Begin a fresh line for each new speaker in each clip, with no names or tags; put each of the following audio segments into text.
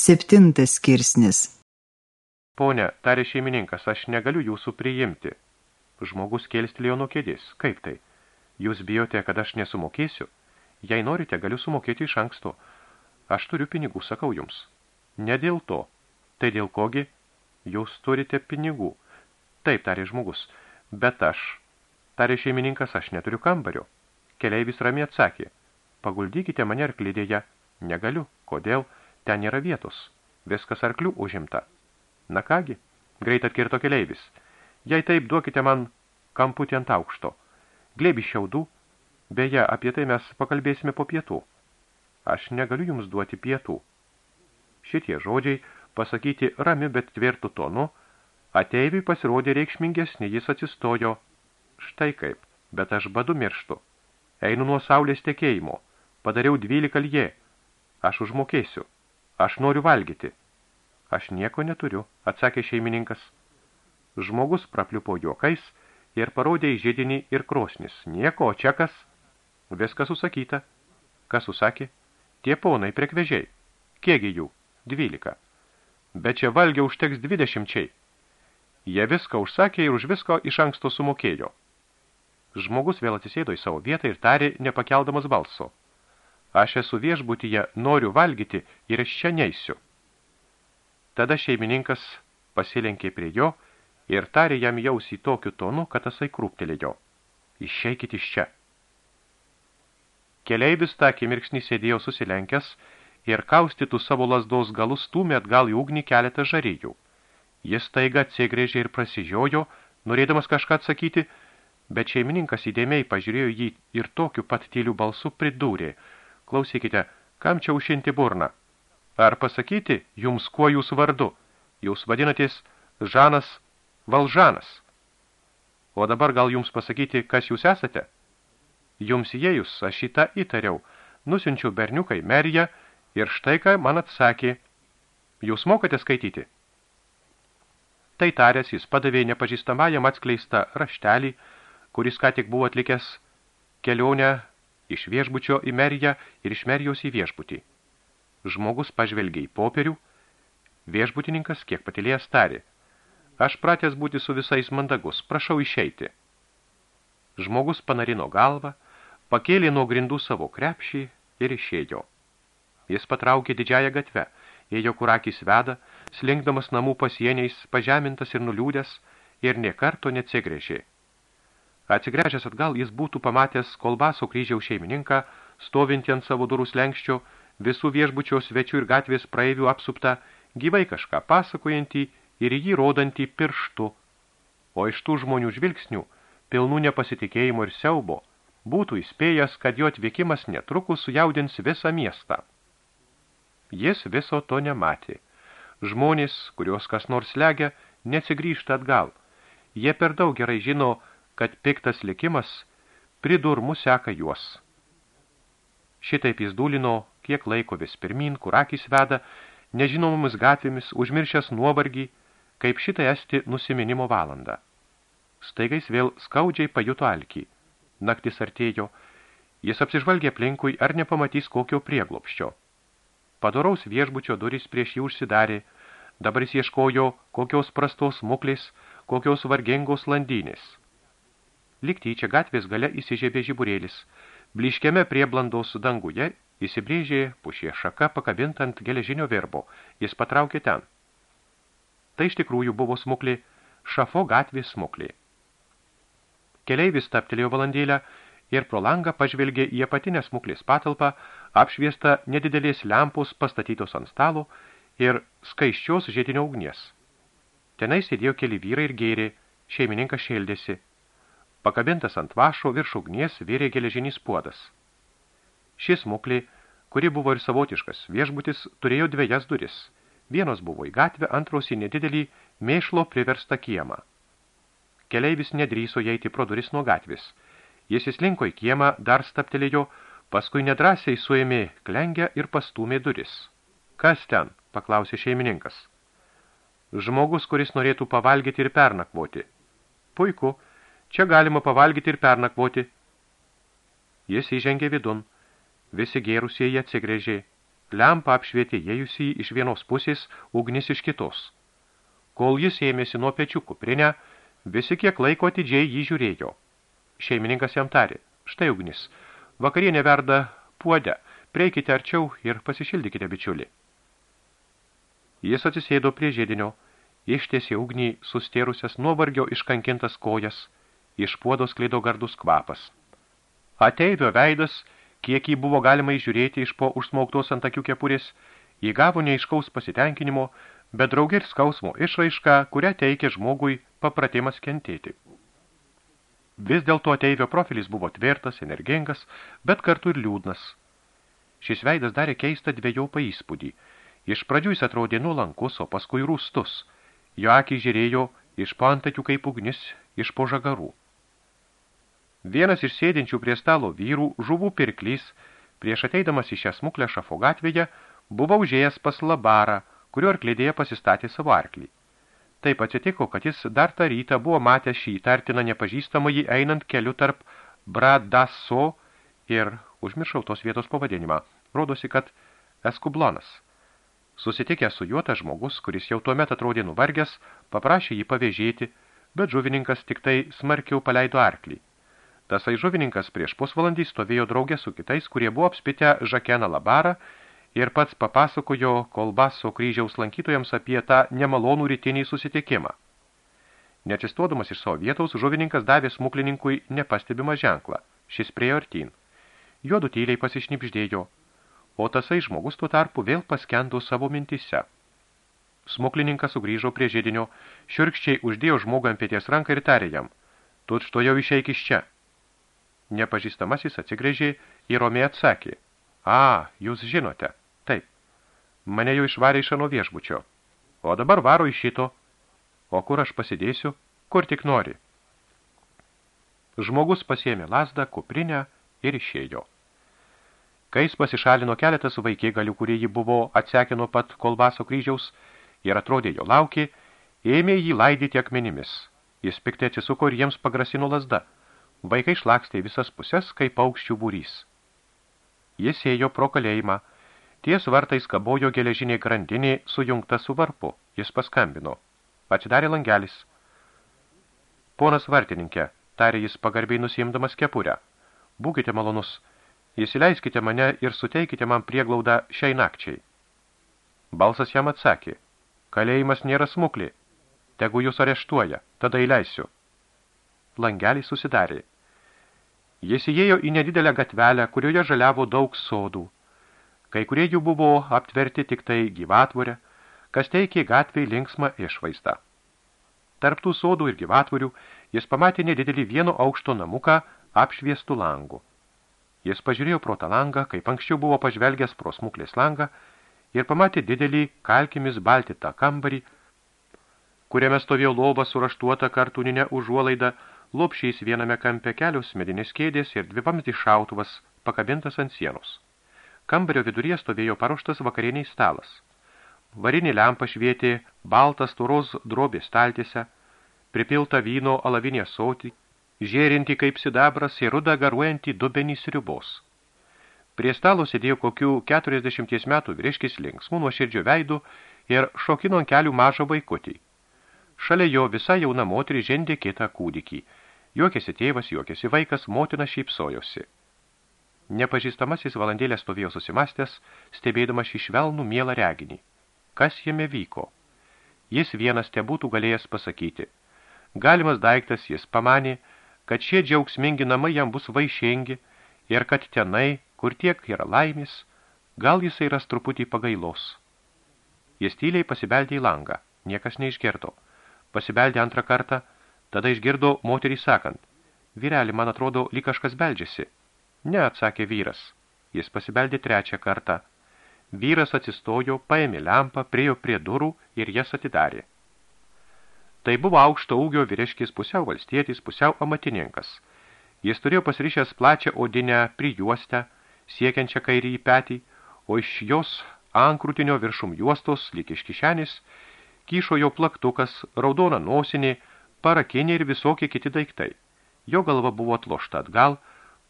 Septintas skirsnis.
Pone, tarė šeimininkas, aš negaliu jūsų priimti. Žmogus kėlstelėjo nuo kėdės. Kaip tai? Jūs bijote, kad aš nesumokėsiu? Jei norite, galiu sumokėti iš anksto. Aš turiu pinigų, sakau jums. Ne dėl to. Tai dėl kogi? Jūs turite pinigų. Taip, tarė žmogus. Bet aš, tarė šeimininkas, aš neturiu kambario. Keleivis ramiai atsakė. Paguldykite mane arklidėje. Negaliu. Kodėl? Ten nėra vietos. Viskas arklių užimta. Na kągi, greit atkirto keleivis. Jei taip, duokite man kamputį ant aukšto. Glėbi šiaudų. Beje, apie tai mes pakalbėsime po pietų. Aš negaliu jums duoti pietų. Šitie žodžiai, pasakyti rami, bet tvirtų tonu, ateiviui pasirodė reikšmingesnė, jis atsistojo. Štai kaip, bet aš badu mirštu. Einu nuo saulės tekėjimo. Padariau dvylika lie. Aš užmokėsiu. Aš noriu valgyti. Aš nieko neturiu, atsakė šeimininkas. Žmogus prapliupo juokais ir parodė į žydinį ir krosnis. Nieko, o čia kas? Viskas susakyta. Kas susakė? Tie ponai prekvežiai. Kiegi jų? Dvylika. Bet čia valgia užteks dvidešimčiai. Jie viską užsakė ir už visko iš anksto sumokėjo. Žmogus vėl atsisėdo į savo vietą ir tarė, nepakeldamas balso. Aš esu viešbutyje, noriu valgyti ir aš čia neisiu. Tada šeimininkas pasilenkė prie jo ir tarė jam jausį tokiu tonu, kad tasai krūptelėjo. Išeikit iš čia. Keleivis tą akimirksnį sėdėjo susilenkęs ir kaustytų savo lasdos galus stūmė atgal į ugnį keletą žaryjų. Jis taiga atsigrėžė ir prasižiojo, norėdamas kažką atsakyti, bet šeimininkas įdėmiai pažiūrėjo jį ir tokiu pat tylių balsu pridūrė – Klausykite, kam čia užšinti burną? Ar pasakyti jums, kuo jūs vardu? Jūs vadinatės Žanas Valžanas. O dabar gal jums pasakyti, kas jūs esate? Jums įėjus, aš šitą įtariau. Nusinčiau berniukai Meriją ir štai ką man atsakė. Jūs mokate skaityti? Tai taręs jis padavė nepažįstamajam atskleistą raštelį, kuris ką tik buvo atlikęs kelionę iš viešbučio į Meriją ir iš Merijos į viešbutį. Žmogus pažvelgė į popierių, viešbutininkas kiek patilėjęs tarė. Aš pratęs būti su visais mandagus, prašau išeiti. Žmogus panarino galvą, pakėlė nuo grindų savo krepšį ir išėjo. Jis patraukė didžiąją gatvę, ėjo kur akis veda, slinkdamas namų pasieniais, pažemintas ir nuliūdęs, ir nie karto neatsigrėžė. Atsigręžęs atgal, jis būtų pamatęs kolbaso kryžiaus šeimininką, stovintį ant savo durų slenkščio, visų viešbučio svečių ir gatvės praeivių apsuptą, gyvai kažką pasakojantį ir jį rodantį pirštu. O iš tų žmonių žvilgsnių, pilnų nepasitikėjimo ir siaubo, būtų įspėjęs, kad jo atvykimas netrukus sujaudins visą miestą. Jis viso to nematė. Žmonės, kurios kas nors legia, nesigrįžta atgal. Jie per daug gerai žino, kad piktas likimas pridurmų seka juos. Šitaip jis dūlino, kiek laiko vis pirmin, kur akis veda, nežinomomis gatvėmis, užmiršęs nuovargį, kaip šitai esti nusiminimo valandą. Staigais vėl skaudžiai pajuto alkį. Naktis artėjo, jis apsižvalgė aplinkui, ar nepamatys kokio prieglopščio. Padoraus viešbučio duris prieš jį užsidarė, dabar jis ieškojo kokios prastos muklės, kokios vargingos landynės. Liktyčia gatvės gale įsižiebė žiburėlis. Bliškiame prie blandos danguje įsibrėžė pušė šaka pakabint ant geležinio verbo. Jis patraukė ten. Tai iš tikrųjų buvo smuklė, šafo gatvės smuklė. Keleivis taptelėjo valandėlę ir pro langą pažvelgė į apatinę smuklės patalpą, apšviestą nedidelės lempos pastatytos ant stalo ir skaiščios žiedinio ugnies. Tenai sėdėjo keli vyrai ir gėrė, šeimininkas šėldėsi – Pakabintas ant vašo virš ugnies vėrė geležinis puodas. Šis muklė, kuri buvo ir savotiškas viešbutis, turėjo dviejas duris. Vienos buvo į gatvę, antros į nedidelį mėšlo priverstą kiemą. Keleivis nedryso eiti pro duris nuo gatvės. Jis įslinko į kiemą, dar staptelėjo, paskui nedrasiai suėmė klengę ir pastūmė duris. Kas ten? paklausė šeimininkas. Žmogus, kuris norėtų pavalgyti ir pernakvoti. Puiku, Čia galima pavalgyti ir pernakvoti. Jis įžengė vidun. Visi gėrusieji atsigrėžė. lempa apšvietė jėjusį iš vienos pusės, ugnis iš kitos. Kol jis ėmėsi nuo pečių kuprinę, visi kiek laiko atidžiai jį žiūrėjo. Šeimininkas jam tarė, štai ugnis, vakarienė verda puodę, prieikite arčiau ir pasišildykite bičiulį. Jis atsisėdo prie žėdinio, ištiesė ugnį sustėrusias nuovargio iškankintas kojas, iš puodo skleido gardus kvapas. Ateivio veidas, kiek jį buvo galima įžiūrėti iš po užsmauktos ant akių kepurės, įgavo neiškaus pasitenkinimo, bet draugė ir skausmo išraišką, kurią teikė žmogui papratimas kentėti. Vis dėlto ateivio profilis buvo tvirtas, energingas, bet kartu ir liūdnas. Šis veidas darė keistą dviejopą įspūdį – Iš pradžių jis atrodė nuolankus, o paskui rūstus. Jo akiai žiūrėjo iš pantakių kaip ugnis iš po žagarų. Vienas iš sėdinčių prie stalo vyrų, žuvų pirklys, prieš ateidamas į šią smuklę šafo gatvėje, buvo užėjęs pas labarą, kurio arklidėje pasistatė savo arklį. Taip atsitiko, kad jis dar tą rytą buvo matęs šį tartiną nepažįstamą jį einant keliu tarp Bradaso ir užmiršau tos vietos pavadinimą. Rodosi, kad Eskublonas – Susitikęs su juo tas žmogus, kuris jau tuomet atrodė nuvargęs, paprašė jį pavėžėti, bet žuvininkas tik tai smarkiau paleido arklį. Tasai žuvininkas prieš pusvalandį stovėjo draugė su kitais, kurie buvo apspitę Žakeną Labarą ir pats papasakojo kolbaso kryžiaus lankytojams apie tą nemalonų rytinį susitikimą. Neatsistodamas iš savo vietos, žuvininkas davė smuklininkui nepastebimą ženklą. Šis priejo artin. Juodu tyliai pasišnipždėjo – o tasai žmogus tuo tarpu vėl paskendo savo mintise. Smuklininkas sugrįžo prie žėdinio, šiurkščiai uždėjo žmogų ant pėties ranką ir tarė jam, tu što jau išeik iš čia. Nepažįstamasis atsigrėžė ir romė atsakė, a, jūs žinote, taip, mane jau išvarė iš ano viešbučio, o dabar varo iš šito, o kur aš pasidėsiu, kur tik nori. Žmogus pasėmė lasdą, kuprinę ir išėjo. Kai jis pasišalino keletas vaikėgalių, kurie jį buvo atsekę nuo pat kolbaso kryžiaus ir atrodė jo laukė, ėmė jį laidyti akmenimis. Jis piktai atsisuko ir jiems pagrasino lasda. Vaikai šlakstė visas pusės, kaip paukščių būrys. Jis ėjo pro kalėjimą. Ties vartais kabojo geležinė grandinė sujungta su varpu. Jis paskambino. Atsidarė langelis. Ponas vartininkė, tarė jis pagarbiai nusimdamas kepurę. Būkite malonus, įsileiskite mane ir suteikite man prieglaudą šiai nakčiai. Balsas jam atsakė, kalėjimas nėra smuklė, tegu jūs areštuoja, tada įleisiu. Langelį susidarė. Jis įėjo į nedidelę gatvelę, kurioje žaliavo daug sodų. Kai kurie jų buvo aptverti tik tai gyvatvorę, kas teikė gatviai linksmą išvaizdą. Tarptų sodų ir gyvatvorių jis pamatė nedidelį vieno aukšto namuką apšviestų langų. Jis pažiūrėjo pro tą langą, kaip anksčiau buvo pažvelgęs pro smuklės langą ir pamatė didelį kalkimis baltitą kambarį, kuriame stovėjo lova suraštuota kartuninė užuolaida, lopšiais viename kampe kelios medinės kėdės ir dvivamsdis šautuvas pakabintas ant sienos. Kambario viduryje stovėjo paruoštas vakarieniai stalas. Varinė lempa švietė baltas turos drobės staltėse, pripilta vyno alavinė soti, žėrinti kaip sidabras ir rudą garuojantį dubenį sriubos. Prie stalo sėdėjo kokių 40 metų vyriškis linksmų nuo širdžio veidų ir šokino ant kelių mažą vaikutį. Šalia jo visa jauna moteris žendė kitą kūdikį. Juokėsi tėvas, juokėsi vaikas, motina šypsojosi. Nepažįstamasis valandėlę stovėjo susimastęs, stebėdamas šį švelnų mielą reginį. Kas jame vyko? Jis vienas te būtų galėjęs pasakyti. Galimas daiktas jis pamanė, kad šie džiaugsmingi namai jam bus vaišingi ir kad tenai, kur tiek yra laimės, gal jisai ras truputį pagailos. Jis tyliai pasibeldė į langą, niekas neišgirdo. Pasibeldė antrą kartą, tada išgirdo moterį sakant, vyreli, man atrodo, lyg kažkas beldžiasi. Ne, atsakė vyras. Jis pasibeldė trečią kartą. Vyras atsistojo, paėmė lempą, priejo prie durų ir jas atidarė. Tai buvo aukšto ūgio vyriškis pusiau valstietis, pusiau amatininkas. Jis turėjo pasirišęs plačią odinę prijuostę, siekiančią kairį į petį, o iš jos ankrūtinio viršum juostos, lyg iš kišenis, kyšo jo plaktukas, raudona nosinė, parakinė ir visokie kiti daiktai. Jo galva buvo atlošta atgal,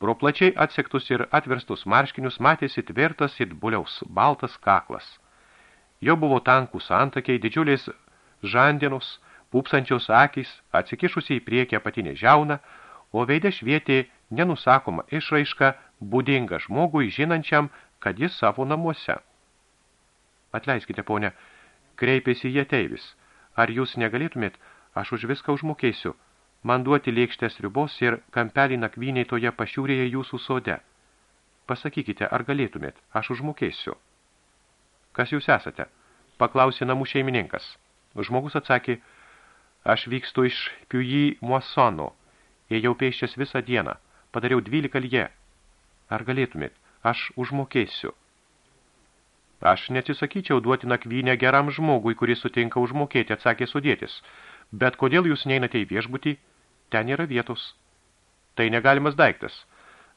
Pro plačiai atsektus ir atverstus marškinius matėsi tvirtas ir buliaus baltas kaklas. Jo buvo tankų santakiai, didžiuliais žandienus, pūpsančios akys, atsikišusiai į priekį apatinę žiauną, o veidė švietė nenusakoma išraiška, būdinga žmogui, žinančiam, kad jis savo namuose. Atleiskite, ponė, kreipėsi jie teivis. Ar jūs negalėtumėt, aš už viską užmokėsiu, man duoti lėkštės ribos ir kampelį nakvyniai toje pašiūrėje jūsų sode. Pasakykite, ar galėtumėt, aš užmokėsiu. Kas jūs esate? Paklausė namų šeimininkas. Žmogus atsakė, aš vykstu iš Piujį Muasono, ėjau pėščias visą dieną, padariau dvylika lje. Ar galėtumėt, aš užmokėsiu. Aš neatsisakyčiau duoti nakvynę geram žmogui, kuris sutinka užmokėti, atsakė sudėtis. Bet kodėl jūs neinate į viešbutį? Ten yra vietos. Tai negalimas daiktas.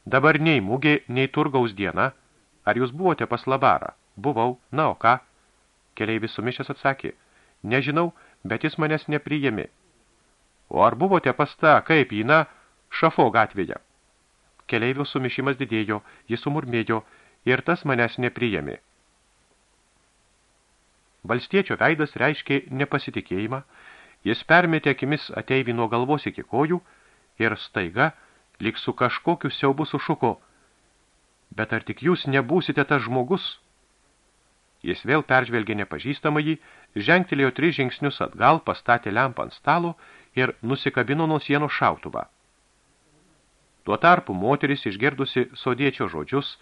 Dabar nei mugė, nei turgaus diena. Ar jūs buvote pas labarą? Buvau. Na, o ką? Keleivis sumišęs atsakė. Nežinau, bet jis manęs nepriėmė. O ar buvote pas tą, kaip jį, na, šafo gatvėje? Keleivio sumišimas didėjo, jis sumurmėjo ir tas manęs nepriėmė. Valstiečio veidas reiškė nepasitikėjimą, jis permetė akimis ateivį nuo galvos iki kojų ir staiga, lyg su kažkokiu siaubu sušuko, bet ar tik jūs nebūsite tas žmogus? Jis vėl peržvelgė nepažįstamą jį, žengtelėjo tris žingsnius atgal, pastatė lempą ant stalo ir nusikabino nuo sienos šautuvą. Tuo tarpu moteris išgirdusi sodiečio žodžius,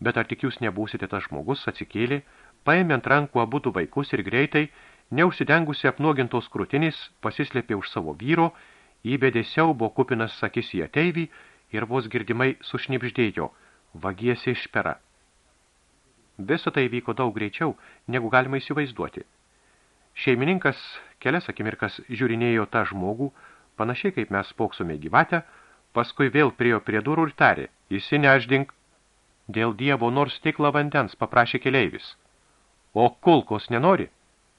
bet ar tik jūs nebūsite tas žmogus, atsikėlė, paėmė ant rankų abudu vaikus ir greitai, neužsidengusi apnuogintos krūtinės, pasislėpė už savo vyro, įbedė siaubo kupinas sakis į ateivį ir vos girdimai sušnipždėjo, vagiesi išpera. Visa tai vyko daug greičiau, negu galima įsivaizduoti. Šeimininkas kelias akimirkas žiūrinėjo tą žmogų, panašiai kaip mes spoksome gyvatę, paskui vėl priejo prie durų ir tarė, įsineždink. Dėl dievo nors stiklą vandens paprašė keleivis. O kulkos nenori?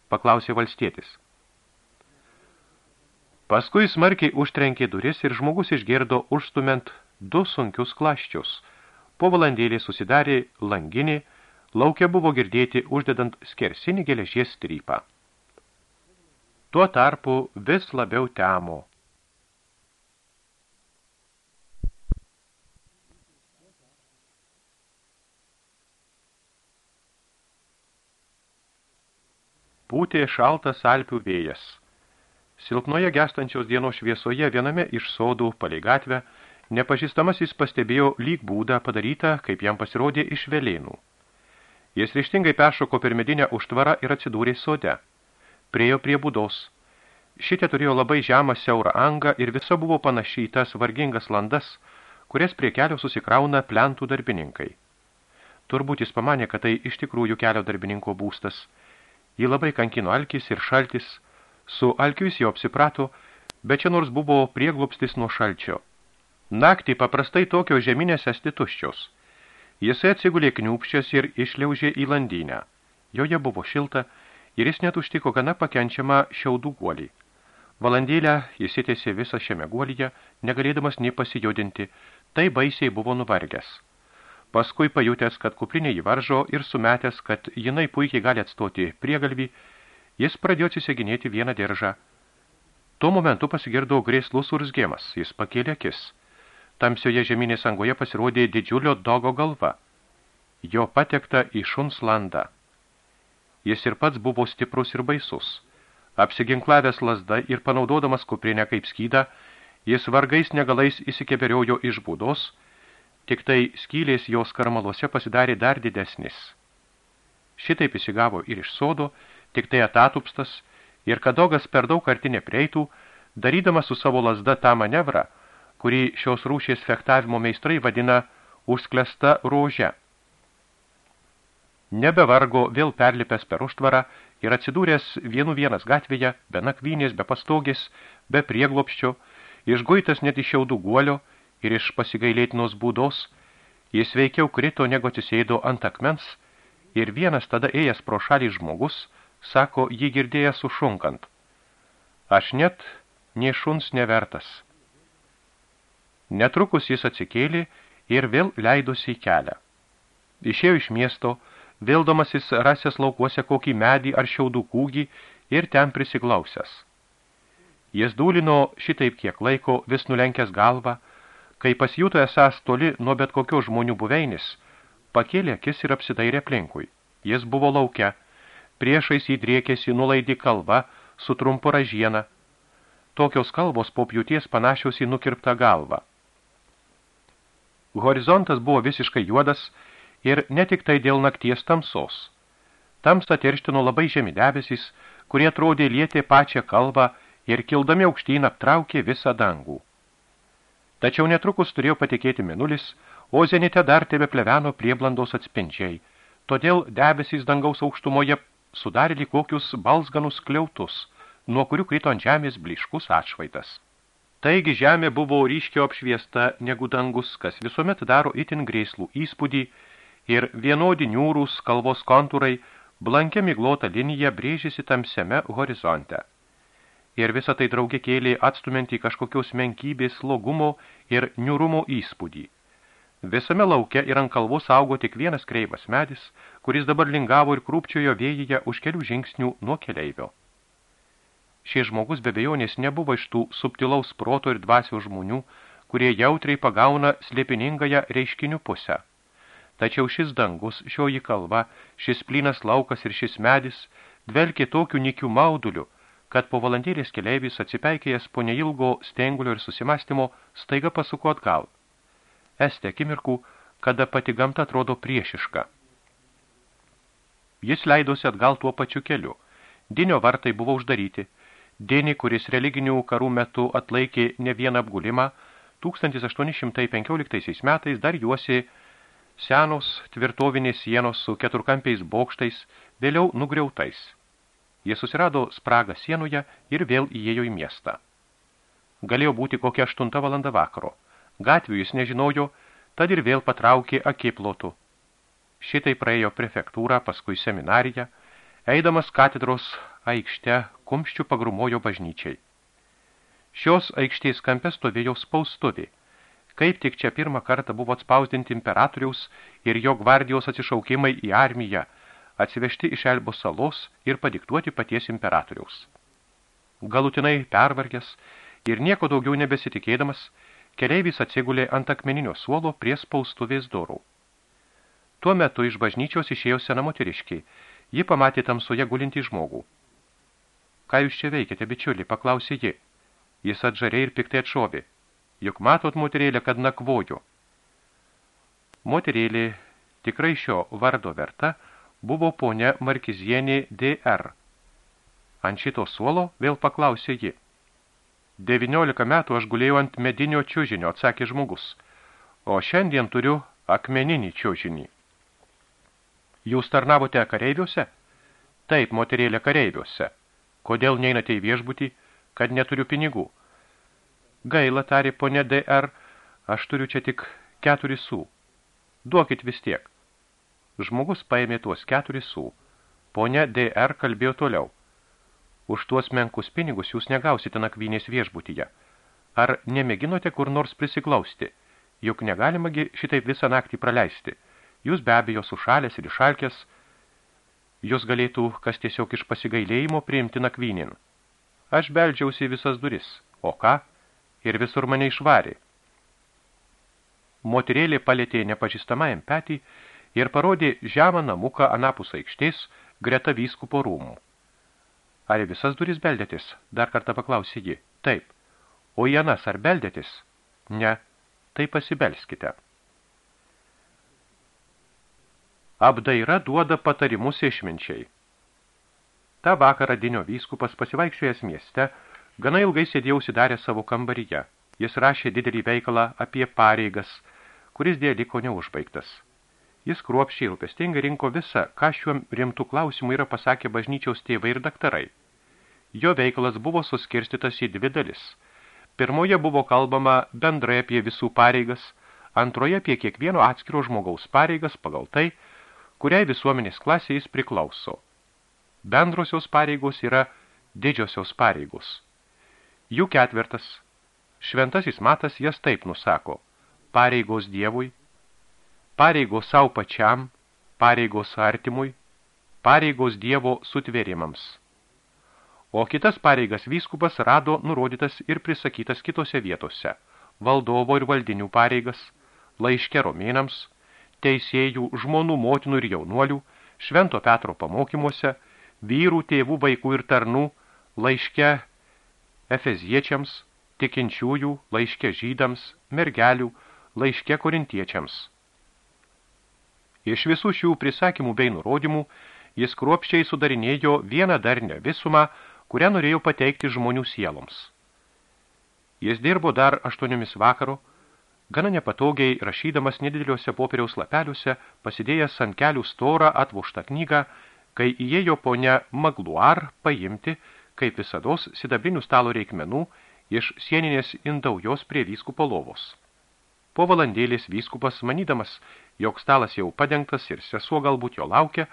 Paklausė valstietis. Paskui smarkiai užtrenkė duris ir žmogus išgirdo užstumint du sunkius klaščius. Po valandėlį susidarė langinį, laukia buvo girdėti uždedant skersinį geležies strypą. Tuo tarpu vis labiau temo. Pūtė šaltas Alpių vėjas. Silpnoje gestančios dienos šviesoje viename iš sodų palei gatvę nepažįstamasis pastebėjo lyg būdą padarytą, kaip jam pasirodė iš velėnų. Jis ryštingai peršoko per medinę užtvarą ir atsidūrė sode. Priejo prie būdos. Šitė turėjo labai žemą siaurą angą ir visa buvo panaši į tas vargingas landas, kurias prie kelio susikrauna plentų darbininkai. Turbūt jis pamanė, kad tai iš tikrųjų kelio darbininko būstas – Jį labai kankino alkis ir šaltis, su alkiu jis jau apsiprato, bet čia nors buvo prieglopstis nuo šalčio. Naktį paprastai tokio žeminės esti tuščios. Jisai atsigulė kniūpščias ir išliaužė į landynę. Joje buvo šilta ir jis net užtiko gana pakenčiamą šiaudų guolį. Valandėlę jis įtėsi visą šiame guolyje, negalėdamas nei pasijodinti, tai baisiai buvo nuvargęs. Paskui pajutęs, kad kuprinė jį varžo ir sumetęs, kad jinai puikiai gali atstoti priegalvį, jis pradėjo atsiseginėti vieną diržą. Tuo momentu pasigirdo grėslus urzgėmas, jis pakėlė akis. Tamsioje žeminės angoje pasirodė didžiulio dogo galva. Jo patekta į šuns landą. Jis ir pats buvo stiprus ir baisus. Apsiginklavęs lasda ir panaudodamas kuprinę kaip skydą, jis vargais negalais įsikeberiojo iš būdos, tik tai skylės jos karmaluose pasidarė dar didesnis. Šitaip įsigavo ir iš sodo, tik tai atatupstas, ir kadogas per daug arti nepreitų, darydamas su savo lasda tą manevrą, kurį šios rūšies fechtavimo meistrai vadina užsklesta rože. Nebevargo vėl perlipęs per užtvarą ir atsidūręs vienu vienas gatvėje, be nakvynės, be pastogės, be prieglopščio, išguitas net iš šiaudų guolio, ir iš pasigailėtinos būdos, jis veikiau krito, negu atsisėdo ant akmens, ir vienas tada ėjęs pro šalį žmogus, sako, jį girdėjęs sušunkant. Aš net nie šuns nevertas. Netrukus jis atsikėlė ir vėl leidosi į kelią. Išėjo iš miesto, vildomasis rasės laukuose kokį medį ar šiaudų kūgį ir ten prisiglausęs. Jis dūlino šitaip kiek laiko, vis nulenkęs galvą, kai pasijuto esas toli nuo bet kokio žmonių buveinis, pakėlė akis ir apsidairė aplinkui. Jis buvo laukia, priešais jį driekėsi nulaidi kalba su trumpu ražiena. Tokios kalbos po pjūties panašios į nukirptą galvą. Horizontas buvo visiškai juodas ir ne tik tai dėl nakties tamsos. Tamsta terštino labai žemi debesys, kurie atrodė lietė pačią kalbą ir kildami aukštyn aptraukė visą dangų. Tačiau netrukus turėjo patikėti minulis, o zenite dar tebe pleveno prieblandos atspindžiai, todėl debesys dangaus aukštumoje sudarė lyg kokius balsganus kliautus, nuo kurių krito ant žemės bliškus atšvaitas. Taigi žemė buvo ryškiau apšviesta negu dangus, kas visuomet daro itin grėslų įspūdį ir vienodi niūrūs kalvos kontūrai blankia miglota linija brėžėsi tamsiame horizonte ir visą tai draugė kėlė atstumint į kažkokios menkybės, slogumo ir niurumo įspūdį. Visame lauke ir ant kalvos augo tik vienas kreivas medis, kuris dabar lingavo ir krūpčiojo vėjyje už kelių žingsnių nuo keleivio. Šie žmogus be bejonės nebuvo iš tų subtilaus proto ir dvasio žmonių, kurie jautriai pagauna slėpiningąją reiškinių pusę. Tačiau šis dangus, šioji kalva, šis plynas laukas ir šis medis dvelkė tokiu nikiu mauduliu, kad po valandėlės keleivis atsipeikėjęs po neilgo stengulio ir susimastymo staiga pasuko atgal. Este akimirkų, kada pati gamta atrodo priešiška. Jis leidosi atgal tuo pačiu keliu. Dinio vartai buvo uždaryti. Dini, kuris religinių karų metu atlaikė ne vieną apgulimą, 1815 metais dar juosi senos tvirtovinės sienos su keturkampiais bokštais, vėliau nugriautais. Jie susirado spragą sienoje ir vėl įėjo į miestą. Galėjo būti kokia aštunta valanda vakaro. Gatvių jis nežinojo, tad ir vėl patraukė akiplotų. Šitai praėjo prefektūrą, paskui seminariją, eidamas katedros aikšte kumščių pagrumojo bažnyčiai. Šios aikštės kampe stovėjo spaustuvė. Kaip tik čia pirmą kartą buvo atspausdinti imperatoriaus ir jo gvardijos atsišaukimai į armiją – atsivežti iš Elbo salos ir padiktuoti paties imperatoriaus. Galutinai pervargęs ir nieko daugiau nebesitikėdamas, keleivis atsigulė ant akmeninio suolo prie spaustuvės durų. Tuo metu iš bažnyčios išėjo sena moteriškiai, ji pamatė tamsoje gulintį žmogų. Ką jūs čia veikiate, bičiuli, paklausė ji. Jis atžariai ir piktai atšovė. Juk matot, moterėlė, kad nakvoju. Moterėlė tikrai šio vardo verta, buvo ponia Markizienė DR. Ant šito suolo vėl paklausė ji. 19 metų aš gulėjau ant medinio čiužinio, atsakė žmogus, o šiandien turiu akmeninį čiužinį. Jūs tarnavote kareiviuose? Taip, moterėlė kareiviuose. Kodėl neinate į viešbutį, kad neturiu pinigų? Gaila, tarė ponė DR, aš turiu čia tik keturi sų. Duokit vis tiek. Žmogus paėmė tuos keturis sų. Ponia DR kalbėjo toliau. Už tuos menkus pinigus jūs negausite nakvynės viešbutyje. Ar nemėginote kur nors prisiklausti? Juk negalimagi šitaip visą naktį praleisti. Jūs be abejo sušalės ir išalkės. Jūs galėtų kas tiesiog iš pasigailėjimo priimti nakvynin. Aš beldžiausi visas duris. O ką? Ir visur mane išvarė. Moterėlė palėtė nepažįstamajam petį ir parodė žemą namuką anapus aikštės greta vyskupo rūmų. Ar visas duris beldėtis? Dar kartą paklausė ji. Taip. O į anas ar beldėtis? Ne. Tai pasibelskite. Apdaira duoda patarimus išminčiai. Ta vakarą dinio vyskupas pasivaikščiojęs mieste, gana ilgai sėdėjo užsidarę savo kambaryje. Jis rašė didelį veikalą apie pareigas, kuris dėl liko neužbaigtas. Jis kruopščiai rūpestingai rinko visą, ką šiuo rimtų klausimų yra pasakę bažnyčiaus tėvai ir daktarai. Jo veikalas buvo suskirstytas į dvi dalis. Pirmoje buvo kalbama bendrai apie visų pareigas, antroje apie kiekvieno atskiro žmogaus pareigas pagal tai, kuriai visuomenės klasė jis priklauso. Bendrosios pareigos yra didžiosios pareigos. Jų ketvertas. Šventasis matas jas taip nusako. pareigos Dievui, pareigos savo pačiam, pareigos artimui, pareigos Dievo sutvėrimams. O kitas pareigas vyskupas rado nurodytas ir prisakytas kitose vietose – valdovo ir valdinių pareigas, laiške romėnams, teisėjų, žmonų, motinų ir jaunuolių, švento Petro pamokymuose, vyrų, tėvų, vaikų ir tarnų, laiške efeziečiams, tikinčiųjų, laiške žydams, mergelių, laiške korintiečiams. Iš visų šių prisakymų bei nurodymų jis kruopščiai sudarinėjo vieną darnę visumą, kurią norėjo pateikti žmonių sieloms. Jis dirbo dar aštuoniomis vakaro, gana nepatogiai rašydamas nedideliuose popieriaus lapeliuose, pasidėjęs ant kelių storą atvoštą knygą, kai įėjo ponia Magluar paimti, kaip visados, sidabrinių stalo reikmenų iš sieninės indaujos prie vyskupo lovos. Po valandėlės vyskupas, manydamas, jog stalas jau padengtas ir sesuo galbūt jo laukia,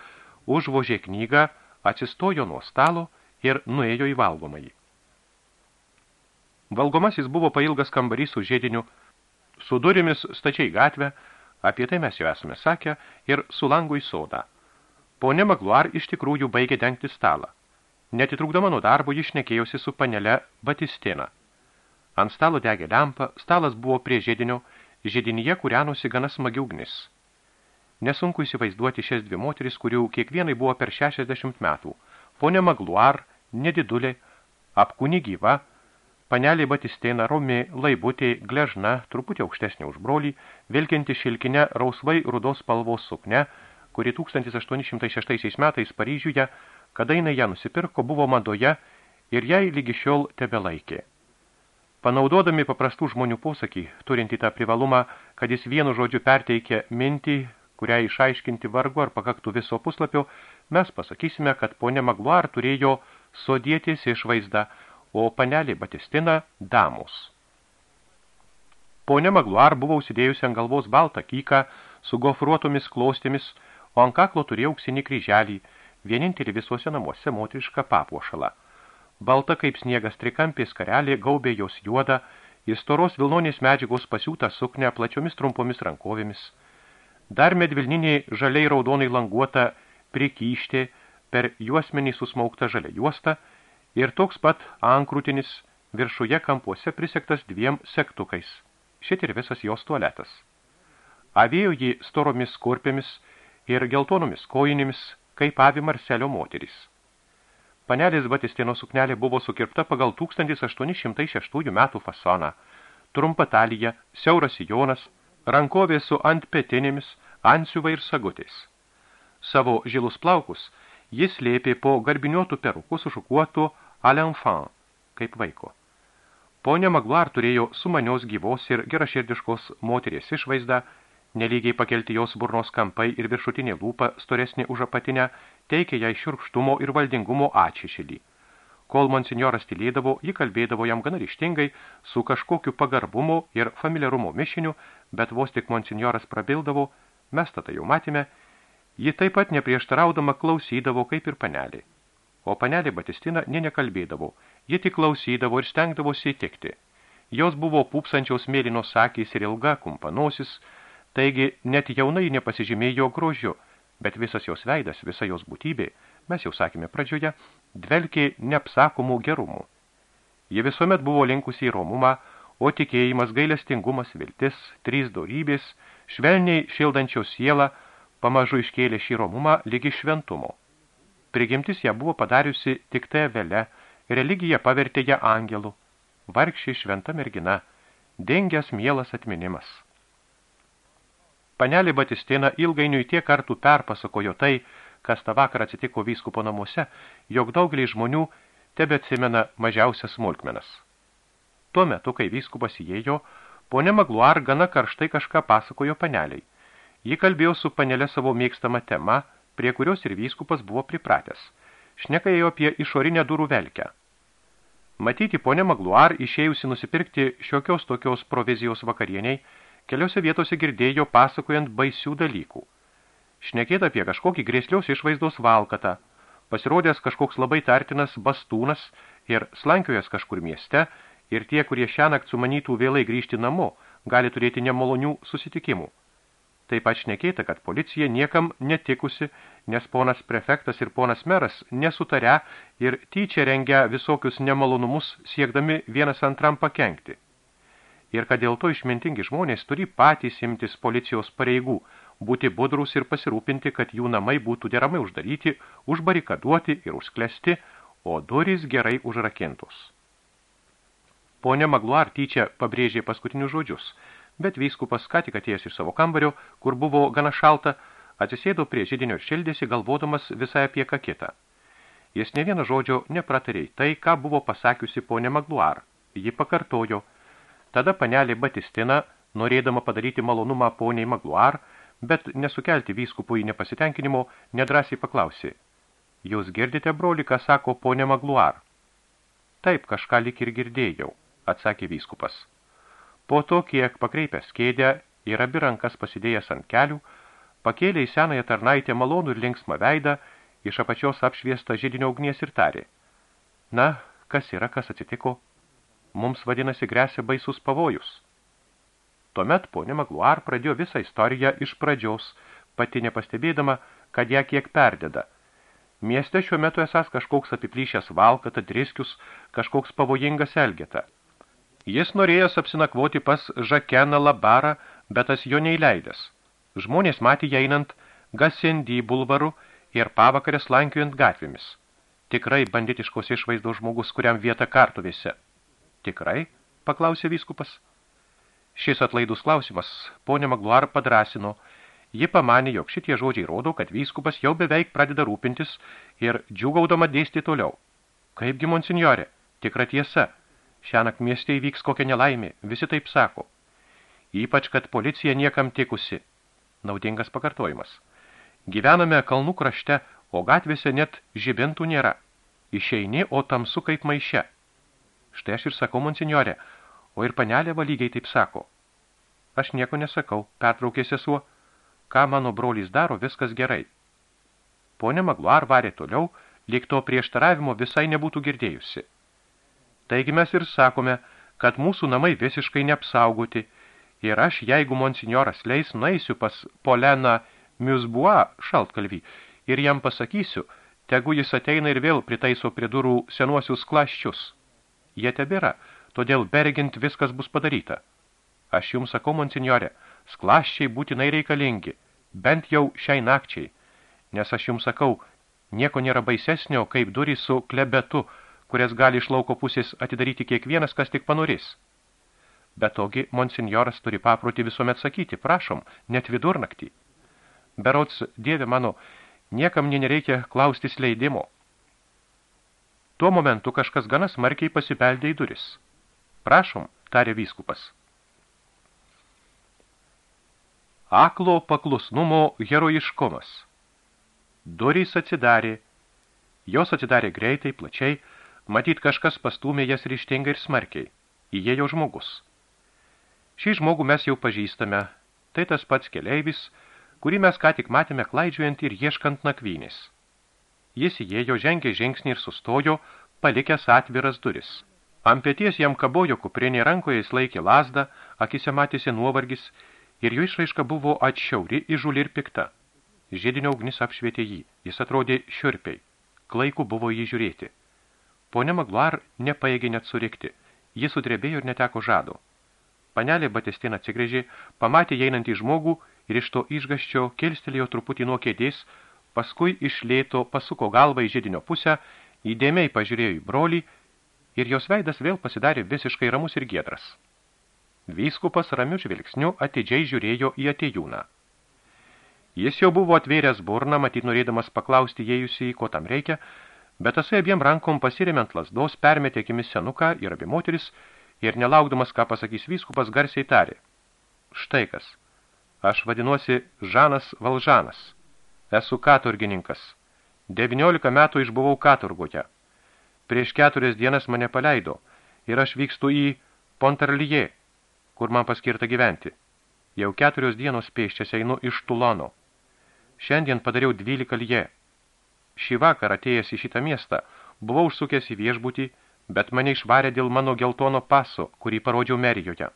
užvožė knygą, atsistojo nuo stalo ir nuėjo į valgomąjį. Valgomasis buvo pailgas kambarys su žėdiniu, su durimis stačiai gatvę, apie tai mes jau esame sakę, ir su langu į sodą. Pone Magluar iš tikrųjų baigė dengti stalą. Netitrūkdama nuo darbo, ji šnekėjosi su panele Batistina. Ant stalo degė lempa, stalas buvo prie žėdinio, žėdinyje kūrenosi gana smagi ugnis. Nesunku įsivaizduoti šias dvi moteris, kurių kiekvienai buvo per 60 metų. Pone Magluar, nedidulė, apkūni gyva, panelė Batistėna, romi, laibutė, gležna, truputį aukštesnė už brolį, vilkinti šilkinę rausvai rudos spalvos sukne, kuri 1806 metais Paryžiuje, kada jinai ją nusipirko, buvo madoje ir jai lygi šiol tebelaikė. Panaudodami paprastų žmonių posakį, turinti tą privalumą, kad jis vienu žodžiu perteikia mintį, kurią išaiškinti vargu ar pakaktų viso puslapio, mes pasakysime, kad ponė Magluar turėjo sodėtis išvaizdą, o panelė Batistina damos. Ponė Magluar buvo užsidėjusi ant galvos baltą kyką su gofruotomis klostėmis, o ant kaklo turėjo auksinį kryželį, vienintelį visuose namuose moterišką papuošalą. Balta kaip sniegas trikampės karelė gaubė jos juodą, į storos vilnonės medžiagos pasiūtą suknę plačiomis trumpomis rankovėmis. Dar medvilninė žaliai raudonai languota prikyštė per juosmenį susmaukta žalia juosta ir toks pat ankrutinis viršuje kampuose prisektas dviem sektukais. Šit ir visas jos tualetas. Avėjo jį storomis kurpėmis ir geltonomis kojinėmis, kaip avi Marselio moteris. Panelės Batistino suknelė buvo sukirpta pagal 1806 metų fasoną. Trumpa talija, siauras sijonas, rankovė su ant petinėmis, ansiuva ir sagutės. Savo žilus plaukus jis lėpė po garbiniuotų perukų sušukuotų à l'enfant, kaip vaiko. Ponė Magluar turėjo sumanios gyvos ir geraširdiškos moteries išvaizdą, nelygiai pakelti jos burnos kampai ir viršutinė lūpa storesnė už apatinę, teikė jai širkštumo ir valdingumo atšešėlį. Kol monsinjoras tylėdavo, ji kalbėdavo jam gana ryštingai, su kažkokiu pagarbumu ir familiarumo mišiniu, bet vos tik monsinjoras prabildavo, mes tada jau matėme, ji taip pat neprieštaraudama klausydavo kaip ir panelė. O panelė Batistina nė nekalbėdavo, ji tik klausydavo ir stengdavosi įtikti. Jos buvo pūpsančiaus mėlynos akys ir ilga kumpanosis, taigi net jaunai nepasižymėjo grožiu, bet visas jos veidas, visa jos būtybė, mes jau sakėme pradžioje, dvelkė neapsakomų gerumų. Ji visuomet buvo linkusi į romumą, o tikėjimas, gailestingumas, viltis, trys dorybės, švelniai šildančios sielą, pamažu iškėlė šį romumą lygi šventumo. Prigimtis ją buvo padariusi tik tai vėle, religija pavertė ją angelų, vargšiai šventa mergina, dengęs mielas atminimas. Panelė Batistina ilgainiui tiek kartų perpasakojo tai, kas tą vakarą atsitiko vyskupo namuose, jog daugelį žmonių tebe atsimena mažiausias smulkmenas. Tuo metu, kai vyskupas įėjo, ponė Magluar gana karštai kažką pasakojo paneliai. Ji kalbėjo su panelė savo mėgstamą temą, prie kurios ir vyskupas buvo pripratęs. Šnekėjo apie išorinę durų velkę. Matyti, ponė Magluar, išėjusi nusipirkti šiokios tokios provizijos vakarieniai, keliose vietose girdėjo pasakojant baisių dalykų. Šnekėta apie kažkokį grėsliaus išvaizdos valkatą, pasirodęs kažkoks labai tartinas bastūnas ir slankiojas kažkur mieste, ir tie, kurie šiąnakt sumanytų vėlai grįžti namo, gali turėti nemalonių susitikimų. Taip pat šnekėta, kad policija niekam netikusi, nes ponas prefektas ir ponas meras nesutaria ir tyčia rengia visokius nemalonumus siekdami vienas antram pakenkti. Ir kad dėl to išmintingi žmonės turi patys imtis policijos pareigų, būti budrus ir pasirūpinti, kad jų namai būtų deramai uždaryti, užbarikaduoti ir užsklesti, o durys gerai užrakintos. Pone Magluar tyčia pabrėžė paskutinius žodžius, bet vyskupas ką tik atėjęs iš savo kambario, kur buvo gana šalta, atsisėdo prie žydinio ir šildėsi, galvodamas visai apie ką kitą. Jis ne vieno žodžio nepratarė tai, ką buvo pasakiusi ponė Magluar. Ji pakartojo. Tada panelė Batistina, norėdama padaryti malonumą poniai Magluar, bet nesukelti vyskupui nepasitenkinimo, nedrasiai paklausė. Jūs girdite, broli, ką sako ponė Magluar? Taip, kažką lik ir girdėjau, atsakė vyskupas. Po to, kiek pakreipęs kėdę ir abi rankas pasidėjęs ant kelių, pakėlė į senąją tarnaitę malonų ir linksmą veidą, iš apačios apšviestą žydinio ugnies ir tarė. Na, kas yra, kas atsitiko? Mums vadinasi grėsia baisus pavojus. Tuomet ponė Magluar pradėjo visą istoriją iš pradžios, pati nepastebėdama, kad ją kiek perdeda. Mieste šiuo metu esas kažkoks apiplyšęs valkata, driskius, kažkoks pavojingas elgeta. Jis norėjęs apsinakvoti pas Žakeną Labarą, bet tas jo neįleidęs. Žmonės matė ją einant Gasendy bulvaru ir pavakarės lankiujant gatvėmis. Tikrai banditiškos išvaizdos žmogus, kuriam vieta kartuvėse. Tikrai? paklausė vyskupas. Šis atlaidus klausimas ponė Magluar padrasino. Ji pamanė, jog šitie žodžiai rodo, kad vyskupas jau beveik pradeda rūpintis ir džiugaudama dėsti toliau. Kaipgi, monsinjorė, tikra tiesa, šiąnakt mieste įvyks kokia nelaimė, visi taip sako. Ypač, kad policija niekam tikusi. Naudingas pakartojimas. Gyvename kalnų krašte, o gatvėse net žibintų nėra. Išeini, o tamsu kaip maiše. Štai aš ir sakau, monsinjorė, o ir panelė valygiai taip sako. Aš nieko nesakau, pertraukė sesuo. Ką mano brolys daro, viskas gerai. Pone Magluar varė toliau, lyg to prieštaravimo visai nebūtų girdėjusi. Taigi mes ir sakome, kad mūsų namai visiškai neapsaugoti, ir aš, jeigu monsinjoras leis, naisiu pas Poleną Miusbua šaltkalvį ir jam pasakysiu, tegu jis ateina ir vėl pritaiso prie durų senuosius klaščius. Jie tebėra, todėl bergint viskas bus padaryta. Aš jums sakau, monsinjorė, sklaščiai būtinai reikalingi, bent jau šiai nakčiai, nes aš jums sakau, nieko nėra baisesnio, kaip durys su klebetu, kurias gali iš lauko pusės atidaryti kiekvienas, kas tik panorės. Bet togi monsinjoras turi paprotį visuomet sakyti, prašom, net vidurnaktį. Berots, dieve mano, niekam nereikia klaustis leidimo. Tuo momentu kažkas gana smarkiai pasibeldė į duris. Prašom, tarė vyskupas. Aklo paklusnumo herojiškumas. Durys atsidarė. Jos atsidarė greitai, plačiai, matyt kažkas pastūmė jas ryštingai ir smarkiai. Įėjo žmogus. Šį žmogų mes jau pažįstame. Tai tas pats keleivis, kurį mes ką tik matėme klaidžiuojant ir ieškant nakvynės. Jis įėjo, žengė žingsnį ir sustojo, palikęs atviras duris. Ant pėties jam kabojo kuprinė rankoje jis laikė lasdą, akise matėsi nuovargis ir jų išraiška buvo atšiauri, įžuli ir pikta. Žiedinio ugnis apšvietė jį, jis atrodė šiurpiai, klaiku buvo jį žiūrėti. Pone Magluar nepaėgė net surikti, jis sudrebėjo ir neteko žado. Panelė Batestina atsigrėžė, pamatė einantį žmogų ir iš to išgaščio kilstelėjo truputį nuo kėdės, paskui iš lėto pasuko galvą į žydinio pusę, įdėmiai pažiūrėjo į brolį ir jos veidas vėl pasidarė visiškai ramus ir giedras. Vyskupas ramiu žvilgsniu atidžiai žiūrėjo į atėjūną. Jis jau buvo atvėręs burną, matyt norėdamas paklausti įėjusį, ko tam reikia, bet tasai abiem rankom pasiremiant lasdos permetė akimis senuką ir abi moteris ir nelaukdamas, ką pasakys vyskupas, garsiai tarė. Štai kas. Aš vadinuosi Žanas Valžanas. Esu katurgininkas. 19 metų išbuvau katurgoje. Prieš keturias dienas mane paleido ir aš vykstu į Pontarlyje, kur man paskirta gyventi. Jau keturios dienos pėščias einu iš Tulono. Šiandien padariau 12 lyje. Šį vakarą atėjęs į šitą miestą, buvau užsukęs į viešbutį, bet mane išvarė dėl mano geltono paso, kurį parodžiau Merijoje.